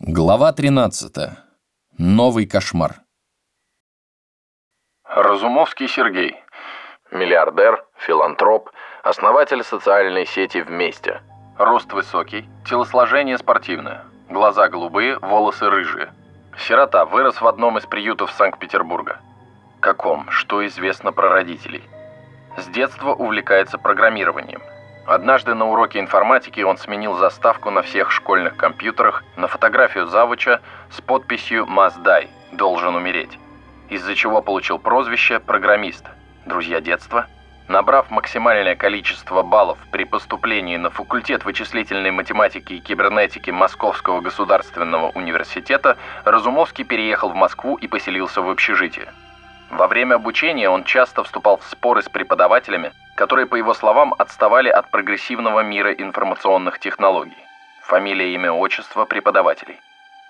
Глава 13. Новый кошмар. Разумовский Сергей. Миллиардер, филантроп, основатель социальной сети «Вместе». Рост высокий, телосложение спортивное, глаза голубые, волосы рыжие. Сирота, вырос в одном из приютов Санкт-Петербурга. Каком? Что известно про родителей? С детства увлекается программированием – Однажды на уроке информатики он сменил заставку на всех школьных компьютерах на фотографию завуча с подписью «Must die» – «Должен умереть», из-за чего получил прозвище «программист». Друзья детства. Набрав максимальное количество баллов при поступлении на факультет вычислительной математики и кибернетики Московского государственного университета, Разумовский переехал в Москву и поселился в общежитии. Во время обучения он часто вступал в споры с преподавателями, которые, по его словам, отставали от прогрессивного мира информационных технологий. Фамилия, имя, отчество преподавателей.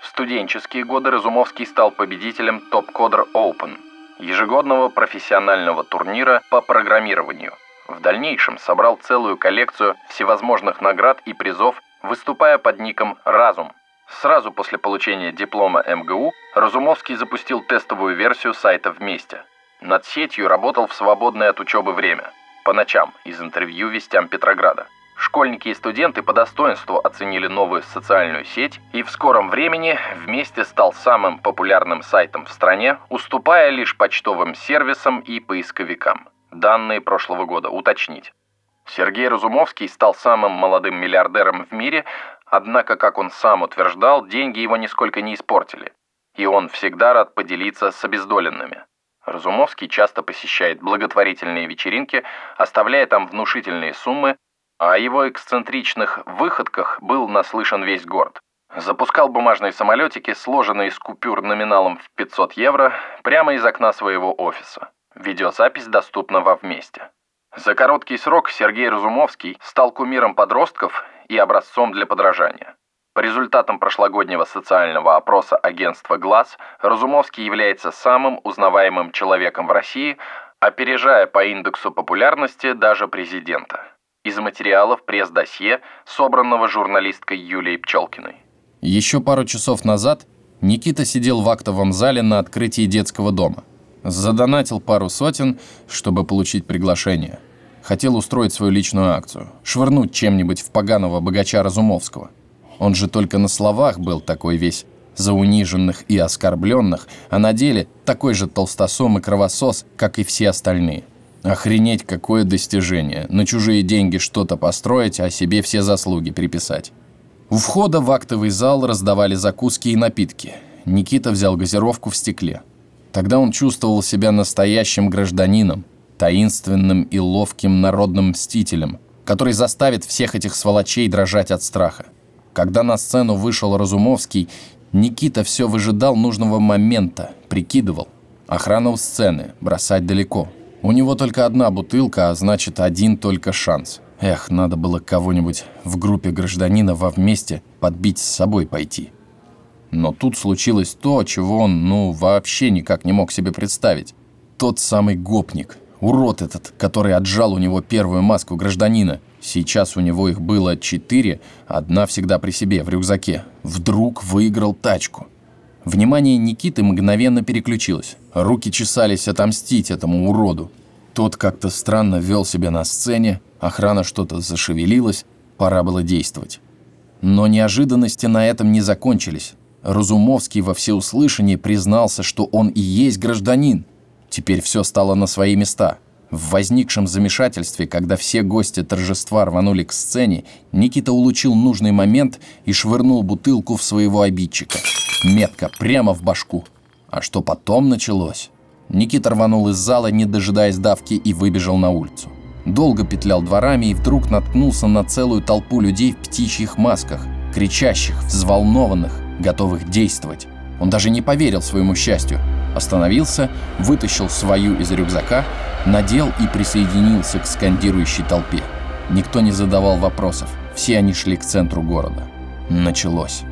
В студенческие годы Разумовский стал победителем Coder Open, ежегодного профессионального турнира по программированию. В дальнейшем собрал целую коллекцию всевозможных наград и призов, выступая под ником «Разум», Сразу после получения диплома МГУ Разумовский запустил тестовую версию сайта «Вместе». Над сетью работал в свободное от учебы время, по ночам, из интервью «Вестям Петрограда». Школьники и студенты по достоинству оценили новую социальную сеть, и в скором времени «Вместе» стал самым популярным сайтом в стране, уступая лишь почтовым сервисам и поисковикам. Данные прошлого года уточнить. Сергей Разумовский стал самым молодым миллиардером в мире, Однако, как он сам утверждал, деньги его нисколько не испортили, и он всегда рад поделиться с обездоленными. Разумовский часто посещает благотворительные вечеринки, оставляя там внушительные суммы, а о его эксцентричных выходках был наслышан весь город. Запускал бумажные самолетики, сложенные из купюр номиналом в 500 евро, прямо из окна своего офиса. Видеозапись доступна во «Вместе». За короткий срок Сергей Разумовский стал кумиром подростков и образцом для подражания. По результатам прошлогоднего социального опроса агентства «Глаз» Разумовский является самым узнаваемым человеком в России, опережая по индексу популярности даже президента. Из материалов пресс-досье, собранного журналисткой Юлией Пчелкиной. Еще пару часов назад Никита сидел в актовом зале на открытии детского дома. Задонатил пару сотен, чтобы получить приглашение – хотел устроить свою личную акцию, швырнуть чем-нибудь в поганого богача Разумовского. Он же только на словах был такой весь за униженных и оскорбленных, а на деле такой же толстосом и кровосос, как и все остальные. Охренеть, какое достижение. На чужие деньги что-то построить, а себе все заслуги приписать. У входа в актовый зал раздавали закуски и напитки. Никита взял газировку в стекле. Тогда он чувствовал себя настоящим гражданином, таинственным и ловким народным мстителем, который заставит всех этих сволочей дрожать от страха. Когда на сцену вышел Разумовский, Никита все выжидал нужного момента, прикидывал. Охрана у сцены, бросать далеко. У него только одна бутылка, а значит один только шанс. Эх, надо было кого-нибудь в группе гражданина во вместе подбить с собой пойти. Но тут случилось то, чего он, ну, вообще никак не мог себе представить. Тот самый гопник, Урод этот, который отжал у него первую маску гражданина. Сейчас у него их было четыре, одна всегда при себе, в рюкзаке. Вдруг выиграл тачку. Внимание Никиты мгновенно переключилось. Руки чесались отомстить этому уроду. Тот как-то странно вел себя на сцене, охрана что-то зашевелилась, пора было действовать. Но неожиданности на этом не закончились. Разумовский во всеуслышание признался, что он и есть гражданин – Теперь все стало на свои места. В возникшем замешательстве, когда все гости торжества рванули к сцене, Никита улучил нужный момент и швырнул бутылку в своего обидчика. Метко, прямо в башку. А что потом началось? Никита рванул из зала, не дожидаясь давки, и выбежал на улицу. Долго петлял дворами и вдруг наткнулся на целую толпу людей в птичьих масках, кричащих, взволнованных, готовых действовать. Он даже не поверил своему счастью. Остановился, вытащил свою из рюкзака, надел и присоединился к скандирующей толпе. Никто не задавал вопросов, все они шли к центру города. Началось.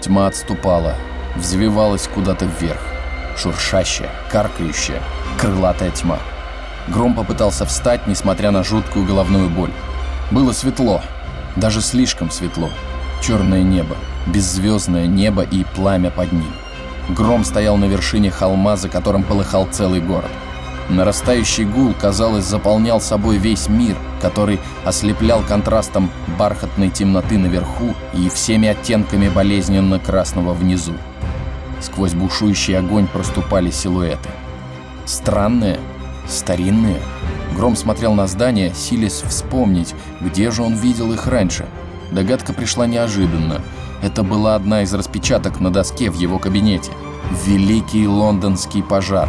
Тьма отступала, взвивалась куда-то вверх. Шуршащая, каркающая, крылатая тьма. Гром попытался встать, несмотря на жуткую головную боль. Было светло, даже слишком светло. Черное небо, беззвездное небо и пламя под ним. Гром стоял на вершине холма, за которым полыхал целый город. Нарастающий гул, казалось, заполнял собой весь мир, который ослеплял контрастом бархатной темноты наверху и всеми оттенками болезненно-красного внизу. Сквозь бушующий огонь проступали силуэты. Странные, старинные. Гром смотрел на здание, силясь вспомнить, где же он видел их раньше. Догадка пришла неожиданно. Это была одна из распечаток на доске в его кабинете. Великий лондонский пожар.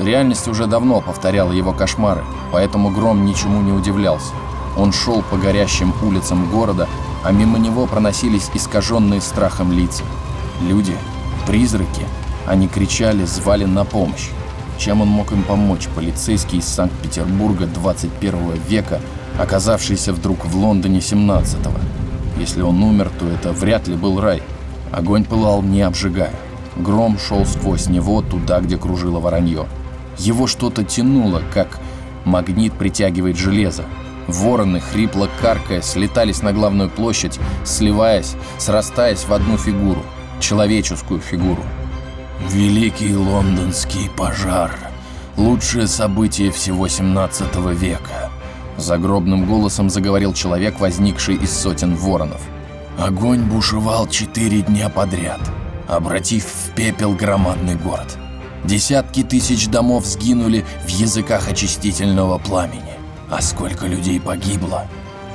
Реальность уже давно повторяла его кошмары, поэтому Гром ничему не удивлялся. Он шел по горящим улицам города, а мимо него проносились искаженные страхом лица. Люди, призраки, они кричали, звали на помощь. Чем он мог им помочь, полицейский из Санкт-Петербурга 21 века, оказавшийся вдруг в Лондоне 17-го? Если он умер, то это вряд ли был рай. Огонь пылал, не обжигая. Гром шел сквозь него туда, где кружило воронье. Его что-то тянуло, как магнит притягивает железо. Вороны, хрипло каркая, слетались на главную площадь, сливаясь, срастаясь в одну фигуру. Человеческую фигуру. Великий лондонский пожар. Лучшее событие всего 17 века. Загробным голосом заговорил человек, возникший из сотен воронов. Огонь бушевал четыре дня подряд, обратив в пепел громадный город. Десятки тысяч домов сгинули в языках очистительного пламени. А сколько людей погибло?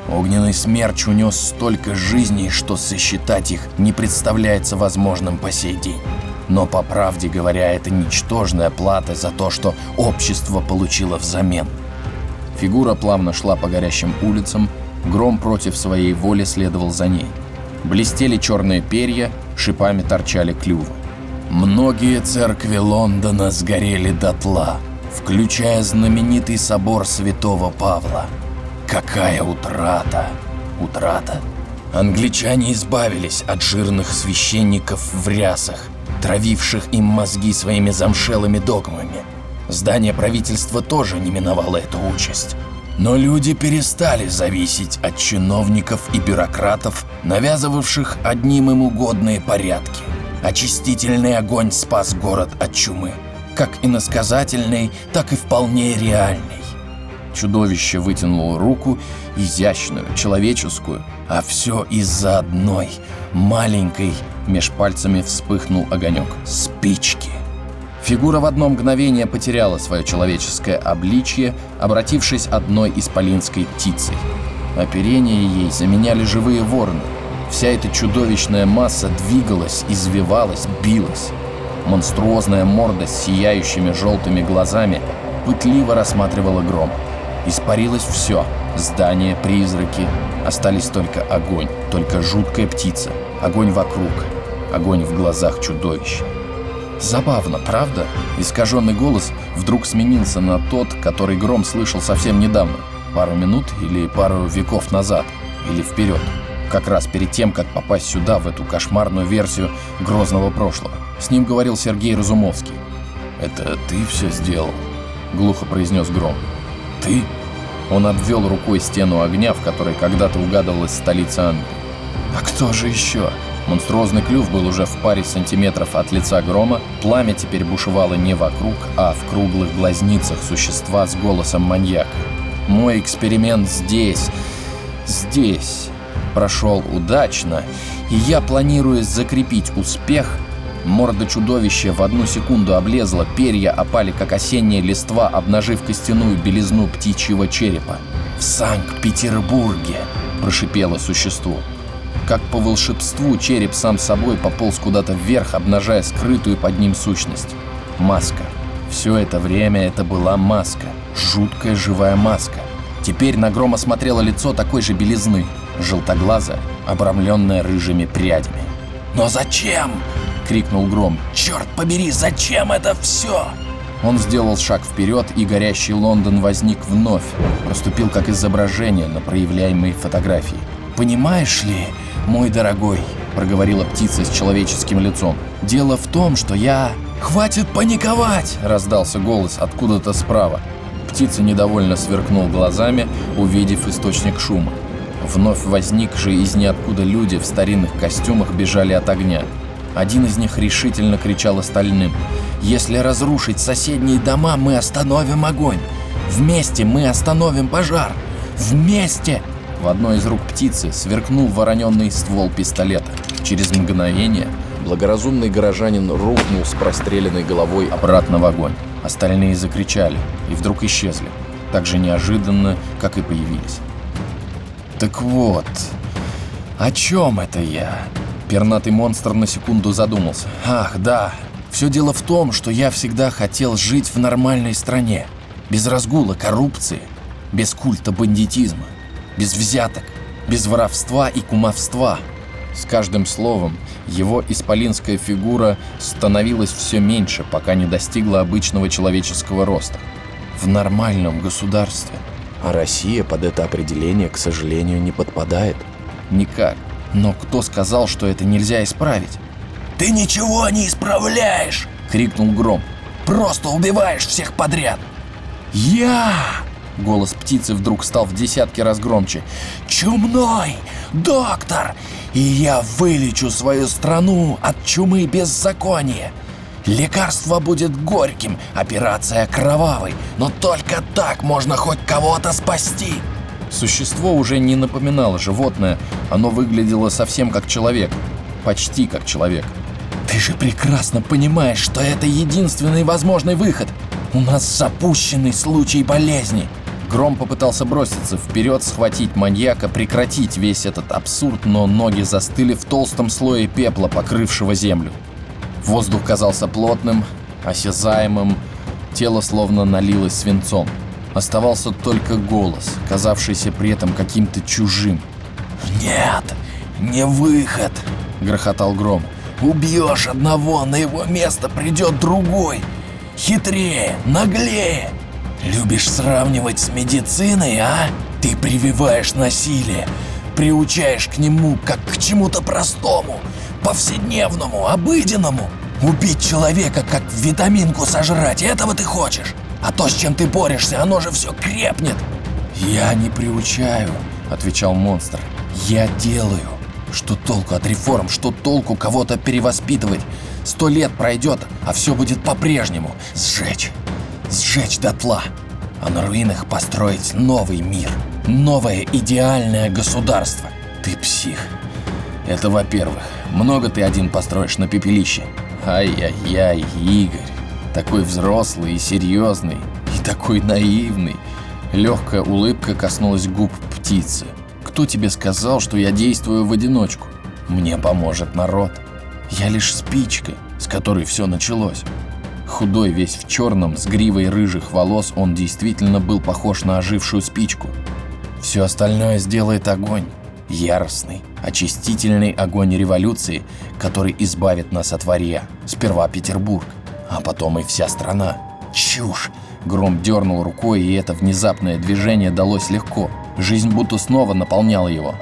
Огненный смерч унес столько жизней, что сосчитать их не представляется возможным по сей день. Но по правде говоря, это ничтожная плата за то, что общество получило взамен. Фигура плавно шла по горящим улицам, гром против своей воли следовал за ней. Блестели черные перья, шипами торчали клювы. Многие церкви Лондона сгорели дотла, включая знаменитый собор Святого Павла. Какая утрата! Утрата? Англичане избавились от жирных священников в рясах, травивших им мозги своими замшелыми догмами. Здание правительства тоже не миновало эту участь. Но люди перестали зависеть от чиновников и бюрократов, навязывавших одним им угодные порядки. Очистительный огонь спас город от чумы, как иносказательный, так и вполне реальный. Чудовище вытянуло руку, изящную, человеческую, а все из-за одной, маленькой, меж пальцами вспыхнул огонек, спички. Фигура в одно мгновение потеряла свое человеческое обличье, обратившись одной исполинской птицей. Оперение ей заменяли живые вороны. Вся эта чудовищная масса двигалась, извивалась, билась. Монструозная морда с сияющими желтыми глазами пытливо рассматривала гром. Испарилось все. Здания, призраки. Остались только огонь, только жуткая птица. Огонь вокруг. Огонь в глазах чудовища. Забавно, правда? Искаженный голос вдруг сменился на тот, который Гром слышал совсем недавно. Пару минут или пару веков назад. Или вперед. Как раз перед тем, как попасть сюда, в эту кошмарную версию грозного прошлого. С ним говорил Сергей Разумовский. «Это ты все сделал?» — глухо произнес Гром. «Ты?» Он обвел рукой стену огня, в которой когда-то угадывалась столица Англии. «А кто же еще?» Монструозный клюв был уже в паре сантиметров от лица грома, пламя теперь бушевало не вокруг, а в круглых глазницах существа с голосом маньяка. «Мой эксперимент здесь, здесь прошел удачно, и я планирую закрепить успех Морда чудовища в одну секунду облезла, перья опали, как осенняя листва, обнажив костяную белизну птичьего черепа. «В Санкт-Петербурге!» – прошипело существо. Как по волшебству череп сам собой пополз куда-то вверх, обнажая скрытую под ним сущность. Маска. Все это время это была маска. Жуткая живая маска. Теперь на грома смотрело лицо такой же белизны, желтоглазое, обрамленное рыжими прядями. «Но зачем?» — крикнул Гром. «Черт побери, зачем это все?» Он сделал шаг вперед, и горящий Лондон возник вновь, проступил как изображение на проявляемой фотографии. «Понимаешь ли, мой дорогой», — проговорила птица с человеческим лицом, «дело в том, что я...» «Хватит паниковать!» — раздался голос откуда-то справа. Птица недовольно сверкнул глазами, увидев источник шума. Вновь возникшие из ниоткуда люди в старинных костюмах бежали от огня. Один из них решительно кричал остальным. «Если разрушить соседние дома, мы остановим огонь! Вместе мы остановим пожар! Вместе!» В одной из рук птицы сверкнул вороненный ствол пистолета. Через мгновение благоразумный горожанин рухнул с простреленной головой обратно в огонь. Остальные закричали и вдруг исчезли, так же неожиданно, как и появились. Так вот, о чем это я? Пернатый монстр на секунду задумался. Ах, да, все дело в том, что я всегда хотел жить в нормальной стране. Без разгула коррупции, без культа бандитизма, без взяток, без воровства и кумовства. С каждым словом его исполинская фигура становилась все меньше, пока не достигла обычного человеческого роста. В нормальном государстве – а Россия под это определение, к сожалению, не подпадает. Никак. Но кто сказал, что это нельзя исправить? «Ты ничего не исправляешь!» — крикнул Гром. «Просто убиваешь всех подряд!» «Я!» — голос птицы вдруг стал в десятки раз громче. «Чумной! Доктор! И я вылечу свою страну от чумы беззакония!» Лекарство будет горьким, операция кровавой, но только так можно хоть кого-то спасти. Существо уже не напоминало животное, оно выглядело совсем как человек. Почти как человек. Ты же прекрасно понимаешь, что это единственный возможный выход. У нас запущенный случай болезни. Гром попытался броситься вперед, схватить маньяка, прекратить весь этот абсурд, но ноги застыли в толстом слое пепла, покрывшего землю. Воздух казался плотным, осязаемым, тело словно налилось свинцом. Оставался только голос, казавшийся при этом каким-то чужим. «Нет, не выход!» — грохотал Гром. «Убьешь одного, на его место придет другой! Хитрее, наглее! Любишь сравнивать с медициной, а? Ты прививаешь насилие, приучаешь к нему, как к чему-то простому, повседневному, обыденному. Убить человека, как витаминку сожрать, этого ты хочешь? А то, с чем ты борешься, оно же все крепнет. Я не приучаю, отвечал монстр. Я делаю. Что толку от реформ, что толку кого-то перевоспитывать? Сто лет пройдет, а все будет по-прежнему. Сжечь. Сжечь дотла. А на руинах построить новый мир. Новое идеальное государство. Ты псих. Это во-первых. Много ты один построишь на пепелище. Ай-яй-яй, Игорь. Такой взрослый и серьезный. И такой наивный. Легкая улыбка коснулась губ птицы. Кто тебе сказал, что я действую в одиночку? Мне поможет народ. Я лишь спичка, с которой все началось. Худой, весь в черном, с гривой рыжих волос, он действительно был похож на ожившую спичку. Все остальное сделает огонь яростный, очистительный огонь революции, который избавит нас от варья. Сперва Петербург, а потом и вся страна. Чушь! Гром дернул рукой, и это внезапное движение далось легко. Жизнь будто снова наполняла его.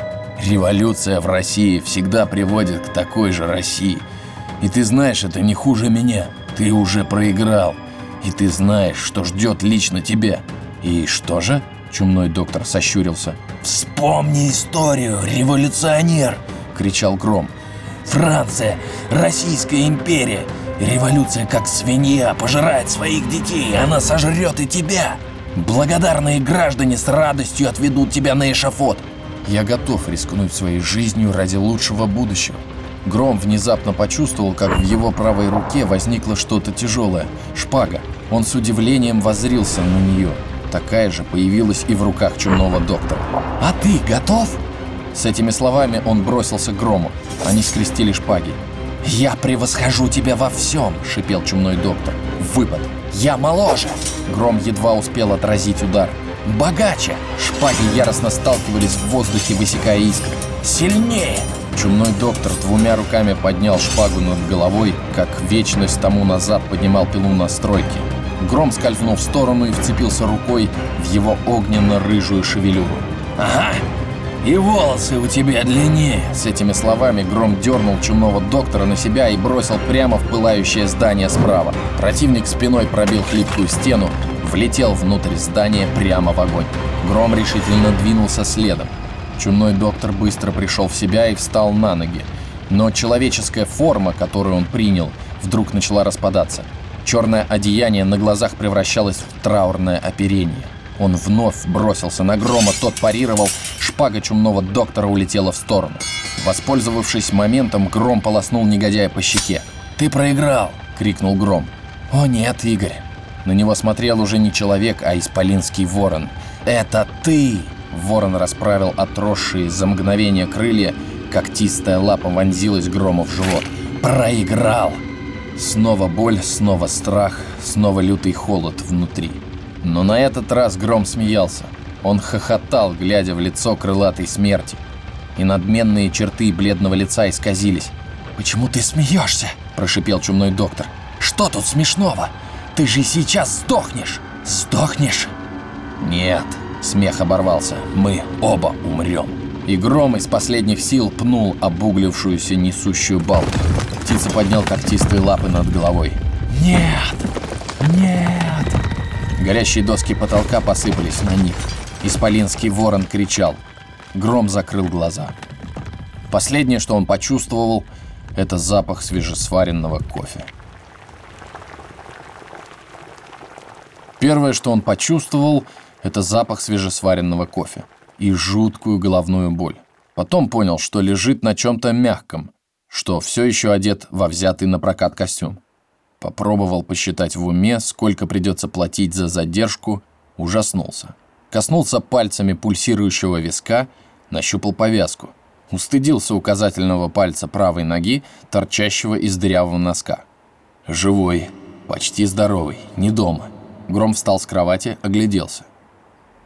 Революция в России всегда приводит к такой же России. И ты знаешь, это не хуже меня. Ты уже проиграл. И ты знаешь, что ждет лично тебя. И что же? Чумной доктор сощурился. «Вспомни историю, революционер!» — кричал Гром. «Франция, Российская империя. Революция, как свинья, пожирает своих детей, она сожрет и тебя. Благодарные граждане с радостью отведут тебя на эшафот. Я готов рискнуть своей жизнью ради лучшего будущего. Гром внезапно почувствовал, как в его правой руке возникло что-то тяжелое – шпага. Он с удивлением воззрился на нее – такая же появилась и в руках чумного доктора. «А ты готов?» С этими словами он бросился к Грому. Они скрестили шпаги. «Я превосхожу тебя во всем!» – шипел чумной доктор. «Выпад! Я моложе!» Гром едва успел отразить удар. «Богаче!» Шпаги яростно сталкивались в воздухе, высекая искры. «Сильнее!» Чумной доктор двумя руками поднял шпагу над головой, как вечность тому назад поднимал пилу на стройке. Гром скользнул в сторону и вцепился рукой в его огненно-рыжую шевелюру. «Ага, и волосы у тебя длиннее!» С этими словами Гром дернул чумного доктора на себя и бросил прямо в пылающее здание справа. Противник спиной пробил хлипкую стену, влетел внутрь здания прямо в огонь. Гром решительно двинулся следом. Чумной доктор быстро пришел в себя и встал на ноги. Но человеческая форма, которую он принял, вдруг начала распадаться. Черное одеяние на глазах превращалось в траурное оперение. Он вновь бросился на грома, тот парировал, шпага чумного доктора улетела в сторону. Воспользовавшись моментом, гром полоснул негодяя по щеке. «Ты проиграл!» — крикнул гром. «О нет, Игорь!» На него смотрел уже не человек, а исполинский ворон. «Это ты!» Ворон расправил отросшие за мгновение крылья, когтистая лапа вонзилась грому в живот. «Проиграл!» Снова боль, снова страх, снова лютый холод внутри. Но на этот раз Гром смеялся. Он хохотал, глядя в лицо крылатой смерти. И надменные черты бледного лица исказились. «Почему ты смеешься?» – прошипел чумной доктор. «Что тут смешного? Ты же сейчас сдохнешь! Сдохнешь?» «Нет», – смех оборвался. «Мы оба умрем». И гром из последних сил пнул обуглившуюся несущую балку. Птица поднял когтистые лапы над головой. «Нет! Нет!» Горящие доски потолка посыпались на них. Исполинский ворон кричал. Гром закрыл глаза. Последнее, что он почувствовал, это запах свежесваренного кофе. Первое, что он почувствовал, это запах свежесваренного кофе и жуткую головную боль. Потом понял, что лежит на чем-то мягком, что все еще одет во взятый на прокат костюм. Попробовал посчитать в уме, сколько придется платить за задержку, ужаснулся. Коснулся пальцами пульсирующего виска, нащупал повязку. Устыдился указательного пальца правой ноги, торчащего из дырявого носка. Живой, почти здоровый, не дома. Гром встал с кровати, огляделся.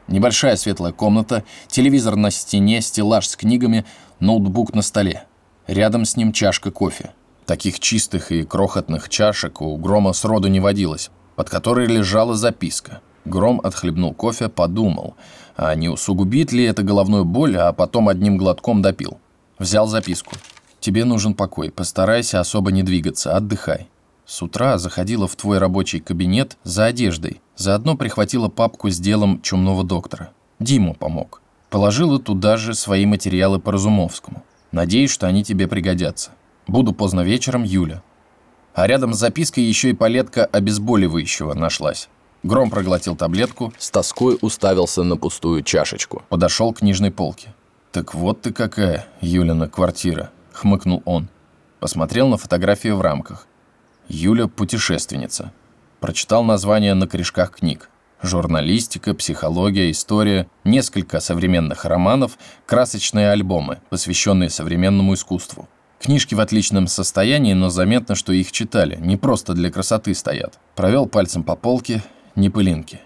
Небольшая светлая комната, телевизор на стене, стеллаж с книгами, ноутбук на столе. Рядом с ним чашка кофе. Таких чистых и крохотных чашек у Грома сроду не водилось, под которой лежала записка. Гром отхлебнул кофе, подумал, а не усугубит ли это головную боль, а потом одним глотком допил. Взял записку. «Тебе нужен покой, постарайся особо не двигаться, отдыхай. С утра заходила в твой рабочий кабинет за одеждой. Заодно прихватила папку с делом чумного доктора. Диму помог. Положила туда же свои материалы по Разумовскому. Надеюсь, что они тебе пригодятся. Буду поздно вечером, Юля. А рядом с запиской еще и палетка обезболивающего нашлась. Гром проглотил таблетку, с тоской уставился на пустую чашечку. Подошел к книжной полке. «Так вот ты какая, Юлина квартира», — хмыкнул он. Посмотрел на фотографию в рамках. Юля – путешественница. Прочитал названия на корешках книг. Журналистика, психология, история, несколько современных романов, красочные альбомы, посвященные современному искусству. Книжки в отличном состоянии, но заметно, что их читали, не просто для красоты стоят. Провел пальцем по полке, не пылинки.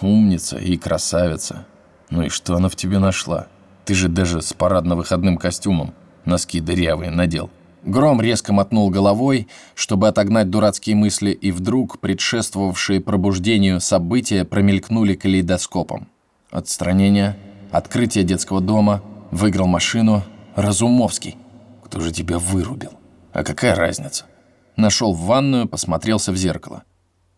Умница и красавица. Ну и что она в тебе нашла? Ты же даже с парадно-выходным костюмом носки дырявые надел. Гром резко мотнул головой, чтобы отогнать дурацкие мысли, и вдруг предшествовавшие пробуждению события промелькнули калейдоскопом. Отстранение, открытие детского дома, выиграл машину, Разумовский. Кто же тебя вырубил? А какая разница? Нашел в ванную, посмотрелся в зеркало.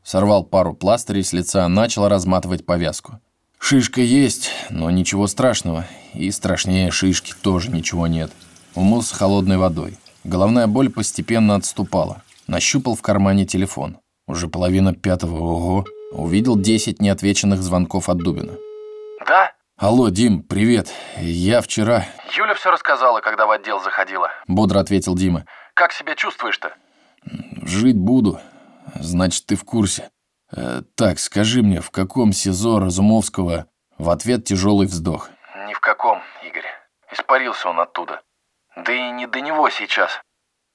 Сорвал пару пластырей с лица, начал разматывать повязку. Шишка есть, но ничего страшного. И страшнее шишки тоже ничего нет. Умылся холодной водой. Головная боль постепенно отступала. Нащупал в кармане телефон. Уже половина пятого, ого. Увидел 10 неотвеченных звонков от Дубина. Да? Алло, Дим, привет. Я вчера... Юля все рассказала, когда в отдел заходила. Бодро ответил Дима. Как себя чувствуешь-то? Жить буду. Значит, ты в курсе. Э, так, скажи мне, в каком СИЗО Разумовского в ответ тяжелый вздох? Ни в каком, Игорь. Испарился он оттуда. Да и не до него сейчас.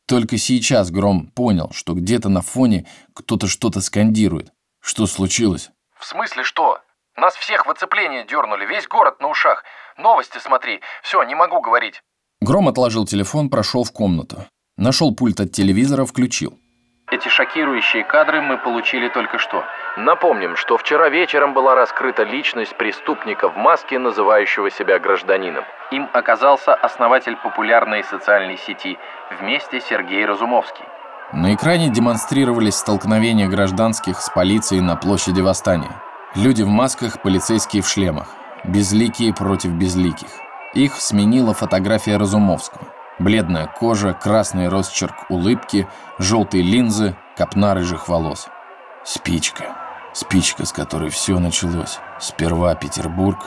Только сейчас Гром понял, что где-то на фоне кто-то что-то скандирует. Что случилось? В смысле что? Нас всех в оцепление дернули, весь город на ушах. Новости смотри. Все, не могу говорить. Гром отложил телефон, прошел в комнату. Нашел пульт от телевизора, включил. Эти шокирующие кадры мы получили только что. Напомним, что вчера вечером была раскрыта личность преступника в маске, называющего себя гражданином. Им оказался основатель популярной социальной сети «Вместе Сергей Разумовский». На экране демонстрировались столкновения гражданских с полицией на площади Восстания. Люди в масках, полицейские в шлемах. Безликие против безликих. Их сменила фотография Разумовского. Бледная кожа, красный росчерк улыбки, желтые линзы, копна рыжих волос. Спичка. Спичка, с которой все началось. Сперва Петербург,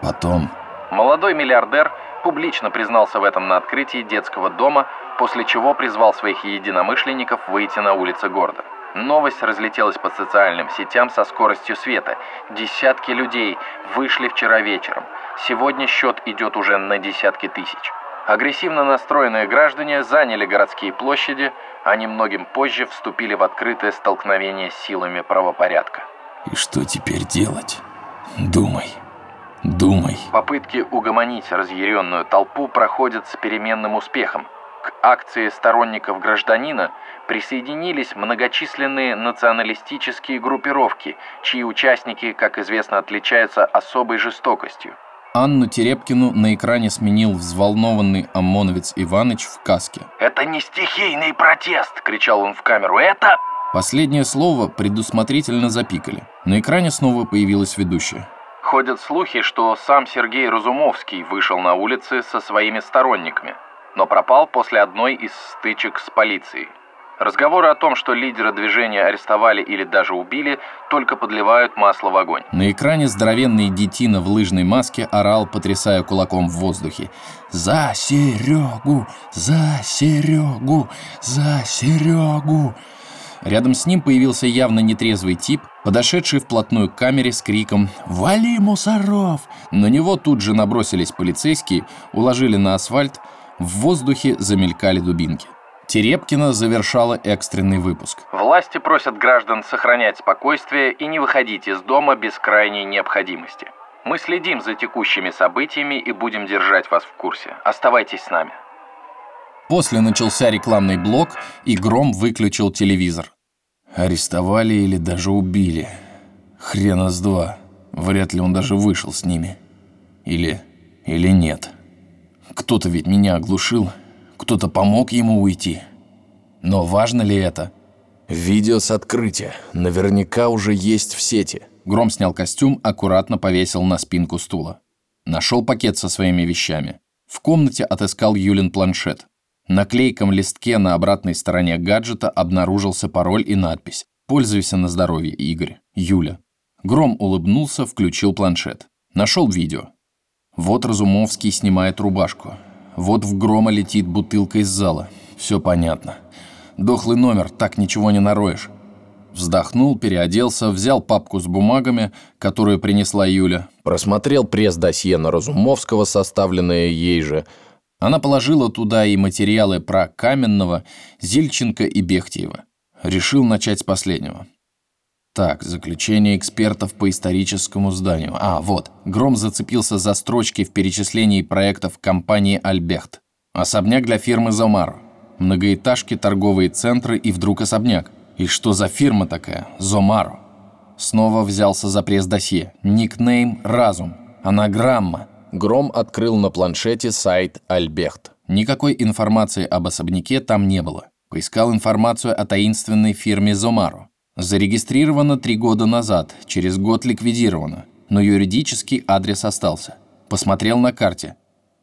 потом... Молодой миллиардер публично признался в этом на открытии детского дома, после чего призвал своих единомышленников выйти на улицы города. Новость разлетелась по социальным сетям со скоростью света. Десятки людей вышли вчера вечером. Сегодня счет идет уже на десятки тысяч. Агрессивно настроенные граждане заняли городские площади, а немногим позже вступили в открытое столкновение с силами правопорядка. И что теперь делать? Думай. Думай. Попытки угомонить разъяренную толпу проходят с переменным успехом. К акции сторонников гражданина присоединились многочисленные националистические группировки, чьи участники, как известно, отличаются особой жестокостью. Анну Терепкину на экране сменил взволнованный ОМОНовец Иваныч в каске. «Это не стихийный протест!» – кричал он в камеру. «Это...» Последнее слово предусмотрительно запикали. На экране снова появилась ведущая. Ходят слухи, что сам Сергей Разумовский вышел на улицы со своими сторонниками но пропал после одной из стычек с полицией. Разговоры о том, что лидера движения арестовали или даже убили, только подливают масло в огонь. На экране здоровенный детина в лыжной маске орал, потрясая кулаком в воздухе. «За Серегу! За Серегу! За Серегу!» Рядом с ним появился явно нетрезвый тип, подошедший вплотную к камере с криком «Вали, мусоров!». На него тут же набросились полицейские, уложили на асфальт, в воздухе замелькали дубинки. Терепкина завершала экстренный выпуск. Власти просят граждан сохранять спокойствие и не выходить из дома без крайней необходимости. Мы следим за текущими событиями и будем держать вас в курсе. Оставайтесь с нами. После начался рекламный блок, и Гром выключил телевизор. Арестовали или даже убили. Хрена с два. Вряд ли он даже вышел с ними. Или... или нет. Кто-то ведь меня оглушил, кто-то помог ему уйти. Но важно ли это? Видео с открытия. Наверняка уже есть в сети. Гром снял костюм, аккуратно повесил на спинку стула. Нашел пакет со своими вещами. В комнате отыскал Юлин планшет. На клейком листке на обратной стороне гаджета обнаружился пароль и надпись «Пользуйся на здоровье, Игорь. Юля». Гром улыбнулся, включил планшет. Нашел видео. Вот Разумовский снимает рубашку. Вот в грома летит бутылка из зала. Все понятно. Дохлый номер, так ничего не нароешь. Вздохнул, переоделся, взял папку с бумагами, которую принесла Юля. Просмотрел пресс-досье на Разумовского, составленное ей же. Она положила туда и материалы про Каменного, Зильченко и Бехтиева. Решил начать с последнего. Так, заключение экспертов по историческому зданию. А, вот. Гром зацепился за строчки в перечислении проектов компании «Альбехт». Особняк для фирмы «Зомар». Многоэтажки, торговые центры и вдруг особняк. И что за фирма такая? «Зомаро». Снова взялся за пресс-досье. Никнейм «Разум». Анаграмма. Гром открыл на планшете сайт «Альбехт». Никакой информации об особняке там не было. Поискал информацию о таинственной фирме «Зомаро». Зарегистрировано три года назад, через год ликвидировано, но юридический адрес остался. Посмотрел на карте.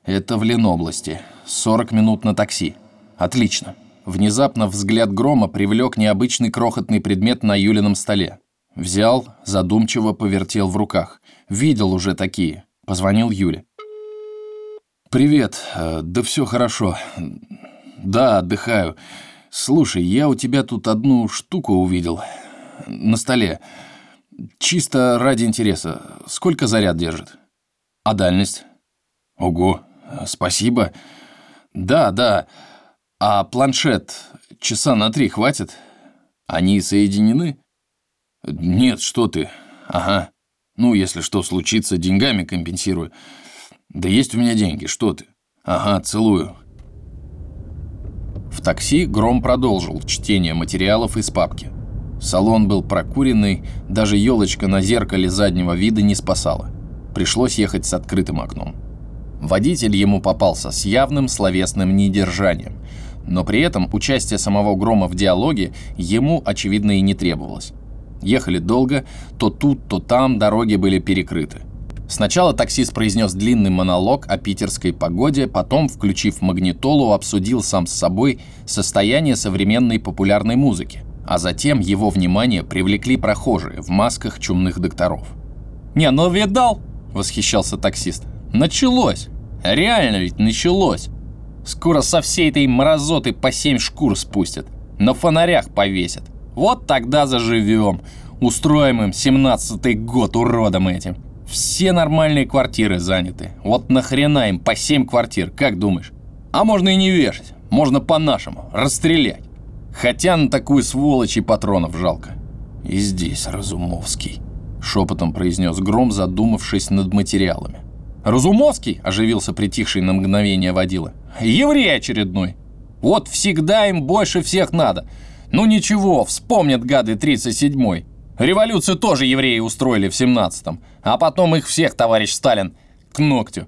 Это в Ленобласти. 40 минут на такси. Отлично. Внезапно взгляд Грома привлек необычный крохотный предмет на Юлином столе. Взял, задумчиво повертел в руках. Видел уже такие. Позвонил Юле. «Привет. Э, да все хорошо. Да, отдыхаю. Слушай, я у тебя тут одну штуку увидел. На столе. Чисто ради интереса. Сколько заряд держит? А дальность? Ого, спасибо. Да, да. А планшет часа на три хватит? Они соединены? Нет, что ты. Ага. Ну, если что случится, деньгами компенсирую. Да есть у меня деньги, что ты. Ага, целую. В такси Гром продолжил чтение материалов из папки. Салон был прокуренный, даже елочка на зеркале заднего вида не спасала. Пришлось ехать с открытым окном. Водитель ему попался с явным словесным недержанием, но при этом участие самого Грома в диалоге ему, очевидно, и не требовалось. Ехали долго, то тут, то там дороги были перекрыты. Сначала таксист произнес длинный монолог о питерской погоде, потом, включив магнитолу, обсудил сам с собой состояние современной популярной музыки, а затем его внимание привлекли прохожие в масках чумных докторов. «Не, ну видал?» – восхищался таксист. «Началось! Реально ведь началось! Скоро со всей этой мразоты по семь шкур спустят, на фонарях повесят. Вот тогда заживем, устроим им семнадцатый год уродом этим!» Все нормальные квартиры заняты. Вот нахрена им по 7 квартир, как думаешь? А можно и не вешать. Можно по-нашему, расстрелять. Хотя на такую сволочь и патронов жалко. И здесь Разумовский. Шепотом произнес Гром, задумавшись над материалами. «Разумовский?» – оживился притихший на мгновение водила. «Еврей очередной. Вот всегда им больше всех надо. Ну ничего, вспомнят гады 37-й. Революцию тоже евреи устроили в 17-м, а потом их всех, товарищ Сталин, к ногтю.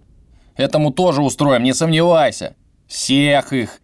Этому тоже устроим, не сомневайся. Всех их.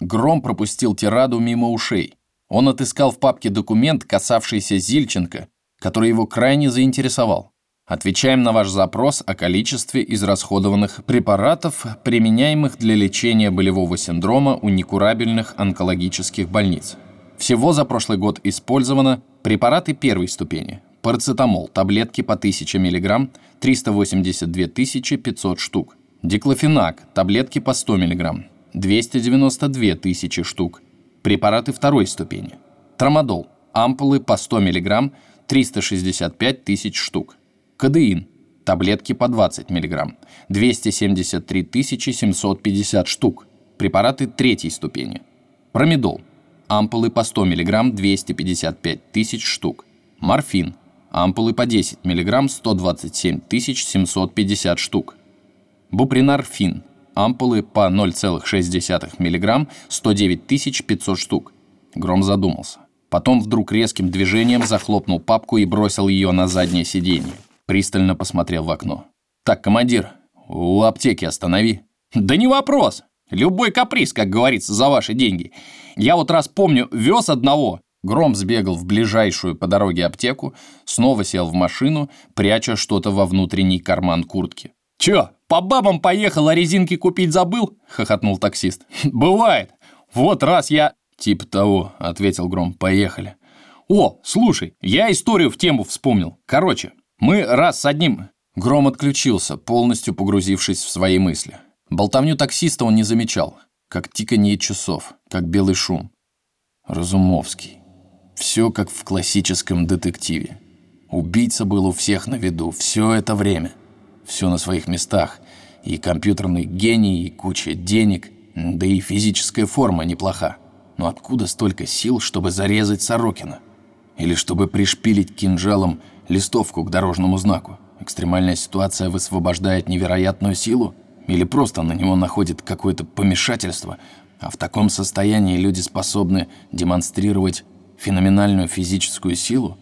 Гром пропустил тираду мимо ушей. Он отыскал в папке документ, касавшийся Зильченко, который его крайне заинтересовал. Отвечаем на ваш запрос о количестве израсходованных препаратов, применяемых для лечения болевого синдрома у некурабельных онкологических больниц. Всего за прошлый год использовано препараты первой ступени. Парацетамол, таблетки по 1000 мг, 382 500 штук. Диклофенак, таблетки по 100 мг, 292 тысячи штук. Препараты второй ступени. Трамадол, ампулы по 100 мг, 365 тысяч штук. Кадеин, таблетки по 20 мг, 273 750 штук. Препараты третьей ступени. Промедол, ампулы по 100 мг 255 тысяч штук. Морфин, ампулы по 10 мг 127 750 штук. Бупринарфин, ампулы по 0,6 мг 109 500 штук. Гром задумался. Потом вдруг резким движением захлопнул папку и бросил ее на заднее сиденье. Пристально посмотрел в окно. «Так, командир, у аптеки останови». «Да не вопрос. Любой каприз, как говорится, за ваши деньги. Я вот раз помню, вез одного. Гром сбегал в ближайшую по дороге аптеку, снова сел в машину, пряча что-то во внутренний карман куртки. «Чё, по бабам поехал, а резинки купить забыл?» — хохотнул таксист. «Бывает. Вот раз я...» «Типа того», — ответил Гром, — «поехали». «О, слушай, я историю в тему вспомнил. Короче, мы раз с одним...» Гром отключился, полностью погрузившись в свои мысли. Болтовню таксиста он не замечал, как тиканье часов, как белый шум. Разумовский. Все как в классическом детективе. Убийца был у всех на виду все это время. Все на своих местах. И компьютерный гений, и куча денег, да и физическая форма неплоха. Но откуда столько сил, чтобы зарезать Сорокина? Или чтобы пришпилить кинжалом листовку к дорожному знаку? Экстремальная ситуация высвобождает невероятную силу? Или просто на него находит какое-то помешательство, а в таком состоянии люди способны демонстрировать феноменальную физическую силу?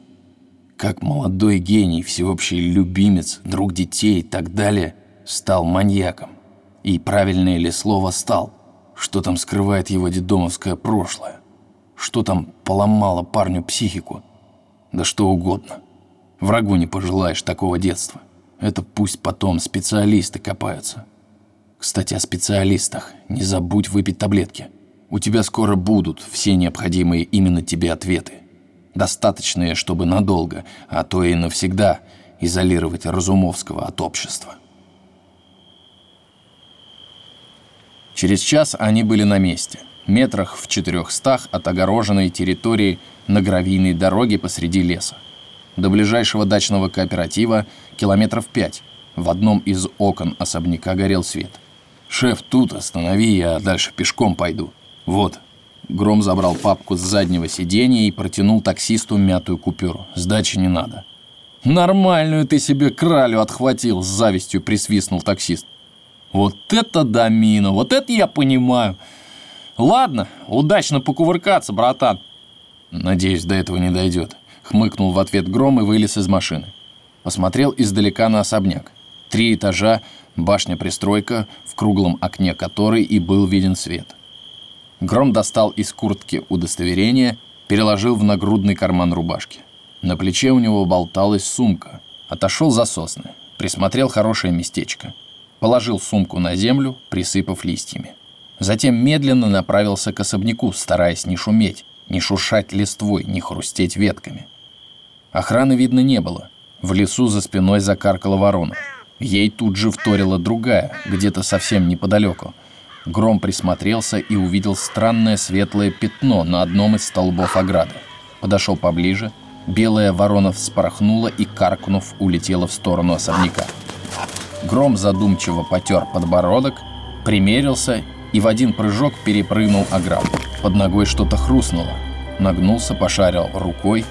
Как молодой гений, всеобщий любимец, друг детей и так далее стал маньяком? И правильное ли слово «стал»? Что там скрывает его дедомовское прошлое? Что там поломало парню психику? Да что угодно. Врагу не пожелаешь такого детства. Это пусть потом специалисты копаются. Кстати, о специалистах. Не забудь выпить таблетки. У тебя скоро будут все необходимые именно тебе ответы. Достаточные, чтобы надолго, а то и навсегда изолировать Разумовского от общества. Через час они были на месте, метрах в четырехстах от огороженной территории на гравийной дороге посреди леса. До ближайшего дачного кооператива километров пять. В одном из окон особняка горел свет – «Шеф, тут останови, я дальше пешком пойду». «Вот». Гром забрал папку с заднего сиденья и протянул таксисту мятую купюру. «Сдачи не надо». «Нормальную ты себе кралю отхватил», — с завистью присвистнул таксист. «Вот это домина, вот это я понимаю. Ладно, удачно покувыркаться, братан». «Надеюсь, до этого не дойдет», — хмыкнул в ответ Гром и вылез из машины. Посмотрел издалека на особняк. Три этажа, башня-пристройка, в круглом окне которой и был виден свет. Гром достал из куртки удостоверение, переложил в нагрудный карман рубашки. На плече у него болталась сумка. Отошел за сосны. присмотрел хорошее местечко. Положил сумку на землю, присыпав листьями. Затем медленно направился к особняку, стараясь не шуметь, не шуршать листвой, не хрустеть ветками. Охраны видно не было. В лесу за спиной закаркала ворона. Ей тут же вторила другая, где-то совсем неподалеку. Гром присмотрелся и увидел странное светлое пятно на одном из столбов ограды. Подошел поближе. Белая ворона вспорохнула и, каркнув, улетела в сторону особняка. Гром задумчиво потер подбородок, примерился и в один прыжок перепрыгнул ограду. Под ногой что-то хрустнуло. Нагнулся, пошарил рукой,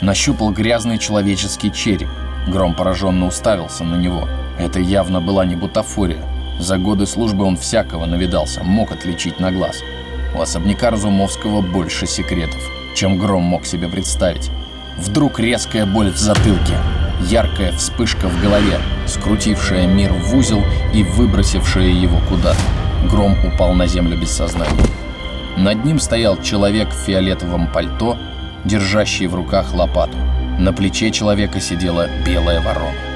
нащупал грязный человеческий череп. Гром пораженно уставился на него. Это явно была не бутафория. За годы службы он всякого навидался, мог отличить на глаз. У особняка Разумовского больше секретов, чем Гром мог себе представить. Вдруг резкая боль в затылке, яркая вспышка в голове, скрутившая мир в узел и выбросившая его куда-то. Гром упал на землю без сознания. Над ним стоял человек в фиолетовом пальто, держащий в руках лопату. На плече человека сидела белая ворона.